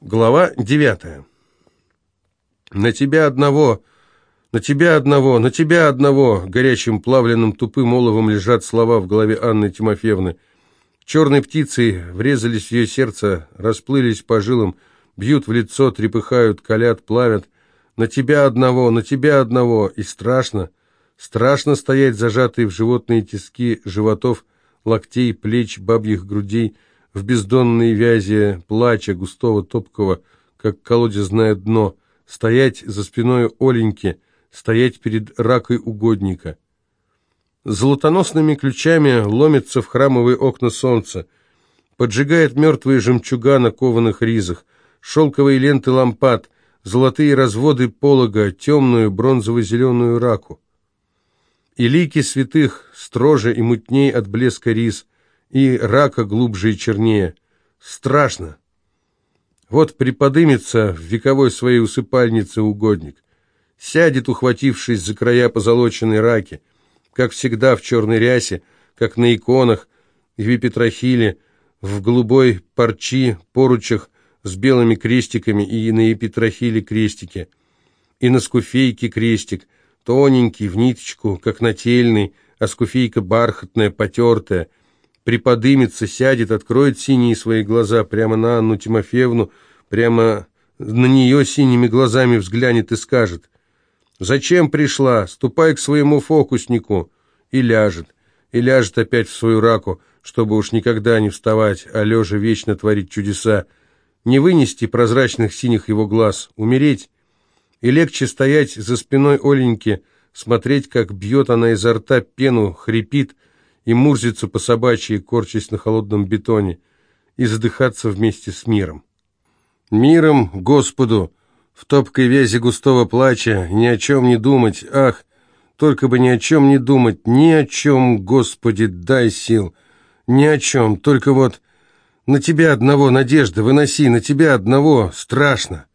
Глава девятая. «На тебя одного, на тебя одного, на тебя одного!» Горячим, плавленным, тупым оловом лежат слова в голове Анны Тимофеевны. Черной птицей врезались в ее сердце, расплылись по жилам, бьют в лицо, трепыхают, колят, плавят. «На тебя одного, на тебя одного!» И страшно, страшно стоять зажатые в животные тиски животов, локтей, плеч, бабьих грудей — в бездонной вязи плача густого топкого, как колодезное дно, стоять за спиной Оленьки, стоять перед ракой угодника. Золотоносными ключами ломится в храмовые окна солнце, поджигает мертвые жемчуга на кованых ризах, шелковые ленты лампад, золотые разводы полога, темную бронзово-зеленую раку. И лики святых строже и мутней от блеска риз, и рака глубже и чернее. Страшно. Вот приподымется в вековой своей усыпальнице угодник, сядет, ухватившись за края позолоченной раки, как всегда в черной рясе, как на иконах, в епитрахиле, в голубой парчи, поручах с белыми крестиками и на епитрахиле крестики, и на скуфейке крестик, тоненький, в ниточку, как нательный, а скуфейка бархатная, потертая — приподымется, сядет, откроет синие свои глаза прямо на Анну Тимофеевну, прямо на нее синими глазами взглянет и скажет «Зачем пришла? Ступай к своему фокуснику!» и ляжет, и ляжет опять в свою раку, чтобы уж никогда не вставать, а лежа вечно творить чудеса, не вынести прозрачных синих его глаз, умереть, и легче стоять за спиной Оленьки, смотреть, как бьет она изо рта пену, хрипит, и мурзиться по собачьи, корчась на холодном бетоне, и задыхаться вместе с миром. Миром, Господу, в топкой вязи густого плача, ни о чем не думать, ах, только бы ни о чем не думать, ни о чем, Господи, дай сил, ни о чем, только вот на тебя одного надежда, выноси, на тебя одного, страшно.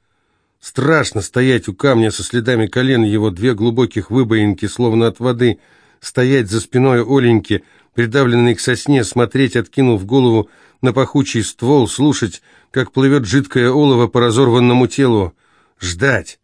Страшно стоять у камня со следами колен его две глубоких выбоинки, словно от воды — стоять за спиной Оленьки, придавленной к сосне, смотреть, откинув голову на пахучий ствол, слушать, как плывет жидкое олово по разорванному телу, ждать.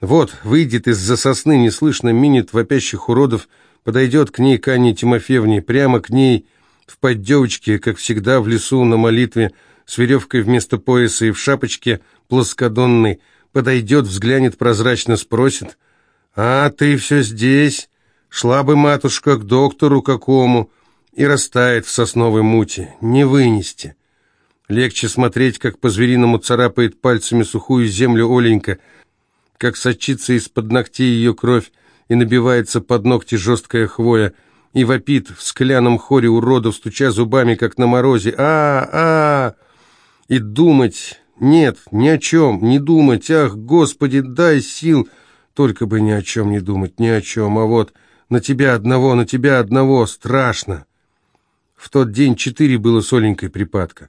Вот, выйдет из-за сосны, неслышно минет вопящих уродов, подойдет к ней к Анне Тимофеевне, прямо к ней, в поддевочке, как всегда в лесу на молитве, с веревкой вместо пояса и в шапочке плоскодонной, подойдет, взглянет прозрачно, спросит, «А, ты все здесь?» Шла бы матушка к доктору какому и растает в сосновой муте. Не вынести. Легче смотреть, как по-звериному царапает пальцами сухую землю Оленька, как сочится из-под ногтей ее кровь и набивается под ногти жесткая хвоя, и вопит в скляном хоре уродов, стуча зубами, как на морозе. а а И думать... Нет, ни о чем, не думать. Ах, Господи, дай сил. Только бы ни о чем не думать, ни о чем. А вот на тебя одного, на тебя одного, страшно. В тот день четыре было с Оленькой припадка.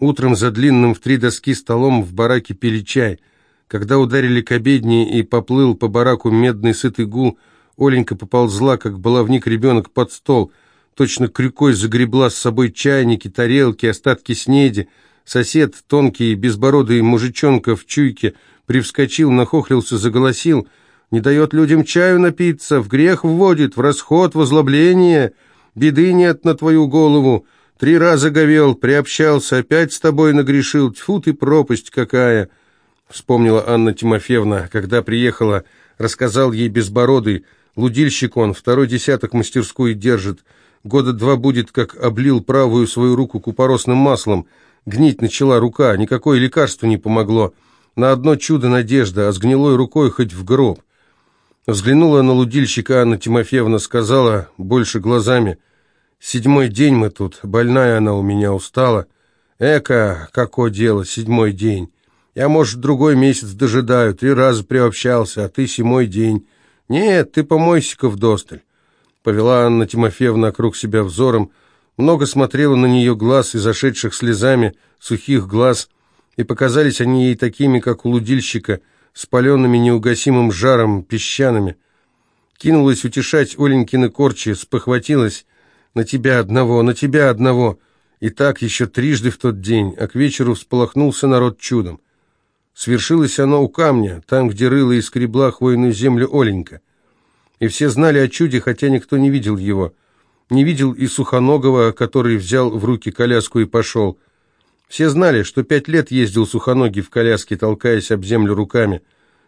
Утром за длинным в три доски столом в бараке пили чай. Когда ударили к обедне и поплыл по бараку медный сытый гул, Оленька поползла, как баловник ребенок, под стол. Точно крюкой загребла с собой чайники, тарелки, остатки снеди. Сосед, тонкий, безбородый мужичонка в чуйке, привскочил, нахохлился, заголосил — не дает людям чаю напиться, в грех вводит, в расход, в озлобление. Беды нет на твою голову. Три раза говел, приобщался, опять с тобой нагрешил. Тьфу ты, пропасть какая!» Вспомнила Анна Тимофеевна, когда приехала, рассказал ей безбородый. Лудильщик он, второй десяток мастерскую держит. Года два будет, как облил правую свою руку купоросным маслом. Гнить начала рука, никакое лекарство не помогло. На одно чудо надежда, а с гнилой рукой хоть в гроб. Взглянула на лудильщика Анна Тимофеевна, сказала больше глазами. «Седьмой день мы тут, больная она у меня устала. Эка, какое дело, седьмой день. Я, может, другой месяц дожидаю, три раза приобщался, а ты седьмой день. Нет, ты помойся-ка вдосталь». Повела Анна Тимофеевна округ себя взором, много смотрела на нее глаз и зашедших слезами, сухих глаз, и показались они ей такими, как у лудильщика – спаленными неугасимым жаром, песчаными. Кинулась утешать Оленькины корчи, спохватилась. «На тебя одного, на тебя одного!» И так еще трижды в тот день, а к вечеру всполохнулся народ чудом. Свершилось оно у камня, там, где рыла и скребла хвойную землю Оленька. И все знали о чуде, хотя никто не видел его. Не видел и Сухоногого, который взял в руки коляску и пошел. Все знали, что пять лет ездил Сухоногий в коляске, толкаясь об землю руками.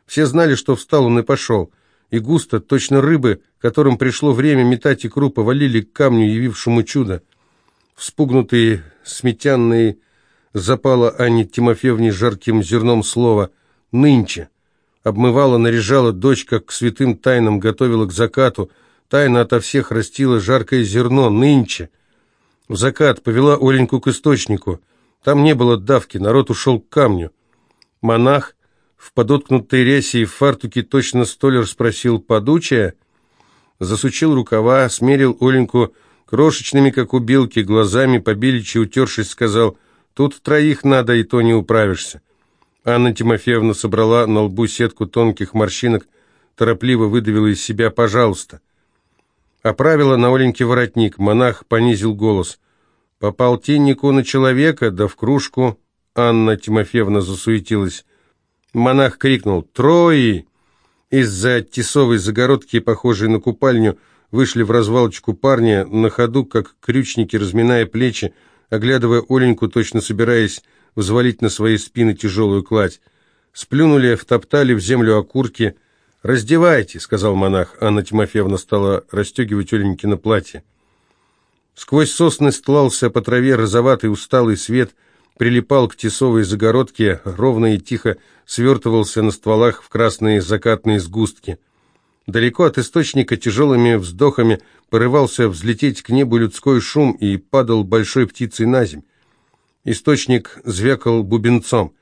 Все знали, что встал он и пошел. И густо, точно рыбы, которым пришло время метать икру, повалили к камню, явившему чудо. Вспугнутые, сметянные, запала Анне Тимофеевне жарким зерном слова «нынче». Обмывала, наряжала дочь, как к святым тайнам готовила к закату, тайно ото всех растила жаркое зерно «нынче». В закат повела Оленьку к источнику. Там не было давки, народ ушел к камню. Монах в подоткнутой рясе и фартуке точно столер спросил «подучая?» Засучил рукава, смерил Оленьку крошечными, как у белки, глазами, побеличи утершись, сказал Тут троих надо, и то не управишься. Анна Тимофеевна собрала на лбу сетку тонких морщинок, торопливо выдавила из себя «пожалуйста». Оправила на Оленьке воротник, монах понизил голос. «По полтиннику на человека, да в кружку». Анна Тимофеевна засуетилась. Монах крикнул «Трои!» Из-за тесовой загородки, похожей на купальню, вышли в развалочку парни, на ходу, как крючники, разминая плечи, оглядывая Оленьку, точно собираясь взвалить на свои спины тяжелую кладь. Сплюнули, втоптали в землю окурки. «Раздевайте», — сказал монах. Анна Тимофеевна стала расстегивать Оленькино платье. Сквозь сосны стлался по траве розоватый усталый свет, прилипал к тесовой загородке, ровно и тихо свертывался на стволах в красные закатные сгустки. Далеко от источника тяжелыми вздохами порывался взлететь к небу людской шум и падал большой птицей на земь. Источник звякал бубенцом.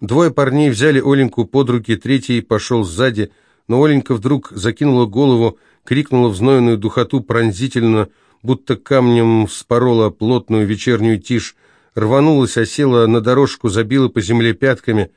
Двое парней взяли Оленьку под руки, третий пошел сзади, но Оленька вдруг закинула голову, крикнула в знойную духоту пронзительно, будто камнем спорола плотную вечернюю тишь, рванулась, осела на дорожку, забила по земле пятками.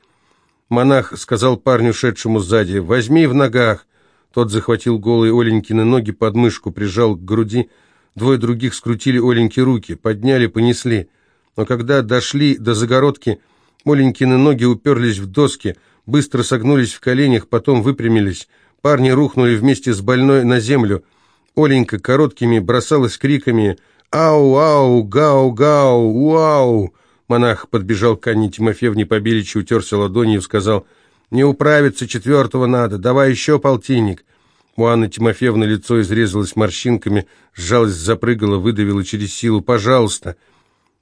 Монах сказал парню, шедшему сзади, «Возьми в ногах». Тот захватил голые Оленькины ноги под мышку, прижал к груди. Двое других скрутили Оленьки руки, подняли, понесли. Но когда дошли до загородки, Оленькины ноги уперлись в доски, быстро согнулись в коленях, потом выпрямились. Парни рухнули вместе с больной на землю. Оленька короткими бросалась криками «Ау, ау, гау, гау, уау!» Монах подбежал к Анне Тимофеевне Побеличу, утерся ладонью и сказал не управиться, четвертого надо. Давай еще полтинник. У Анны Тимофеевны лицо изрезалось морщинками, сжалось, запрыгало, выдавило через силу. «Пожалуйста!»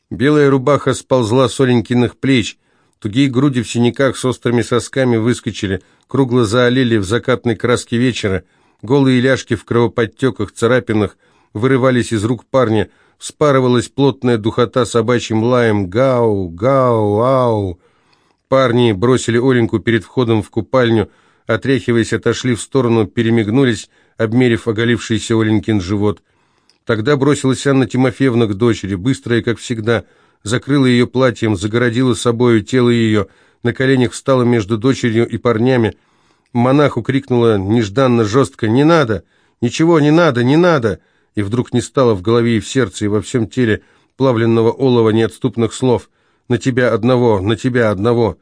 Белая рубаха сползла с Оленькиных плеч. Тугие груди в синяках с острыми сосками выскочили, кругло заолели в закатной краске вечера. Голые ляжки в кровоподтеках, царапинах вырывались из рук парня. Вспарывалась плотная духота собачьим лаем. «Гау! Гау! Ау!» Парни бросили Оленьку перед входом в купальню, отряхиваясь, отошли в сторону, перемигнулись, обмерив оголившийся Оленькин живот. Тогда бросилась Анна Тимофеевна к дочери, быстрая, как всегда, закрыла ее платьем, загородила собою тело ее, на коленях встала между дочерью и парнями. Монаху крикнула нежданно, жестко «Не надо! Ничего не надо, не надо!» И вдруг не стало в голове и в сердце, и во всем теле плавленного олова неотступных слов – на тебя одного, на тебя одного.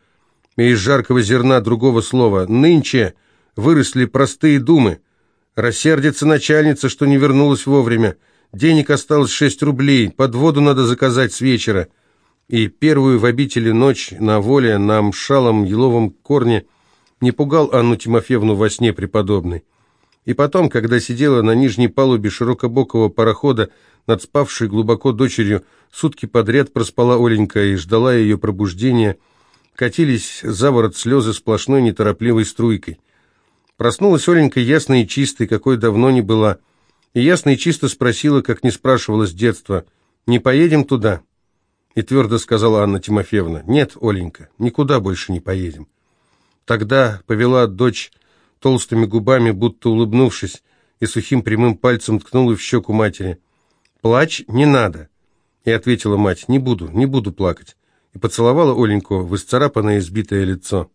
И из жаркого зерна другого слова «нынче» выросли простые думы. Рассердится начальница, что не вернулась вовремя. Денег осталось шесть рублей, под воду надо заказать с вечера. И первую в обители ночь на воле на мшалом еловом корне не пугал Анну Тимофеевну во сне преподобный. И потом, когда сидела на нижней палубе широкобокого парохода, над спавшей глубоко дочерью, сутки подряд проспала Оленька и ждала ее пробуждения, катились за ворот слезы сплошной неторопливой струйкой. Проснулась Оленька ясно и чистой, какой давно не была, и ясно и чисто спросила, как не спрашивала с детства, «Не поедем туда?» И твердо сказала Анна Тимофеевна, «Нет, Оленька, никуда больше не поедем». Тогда повела дочь толстыми губами, будто улыбнувшись, и сухим прямым пальцем ткнула в щеку матери – «Плачь не надо!» И ответила мать, «Не буду, не буду плакать!» И поцеловала Оленьку в исцарапанное избитое лицо.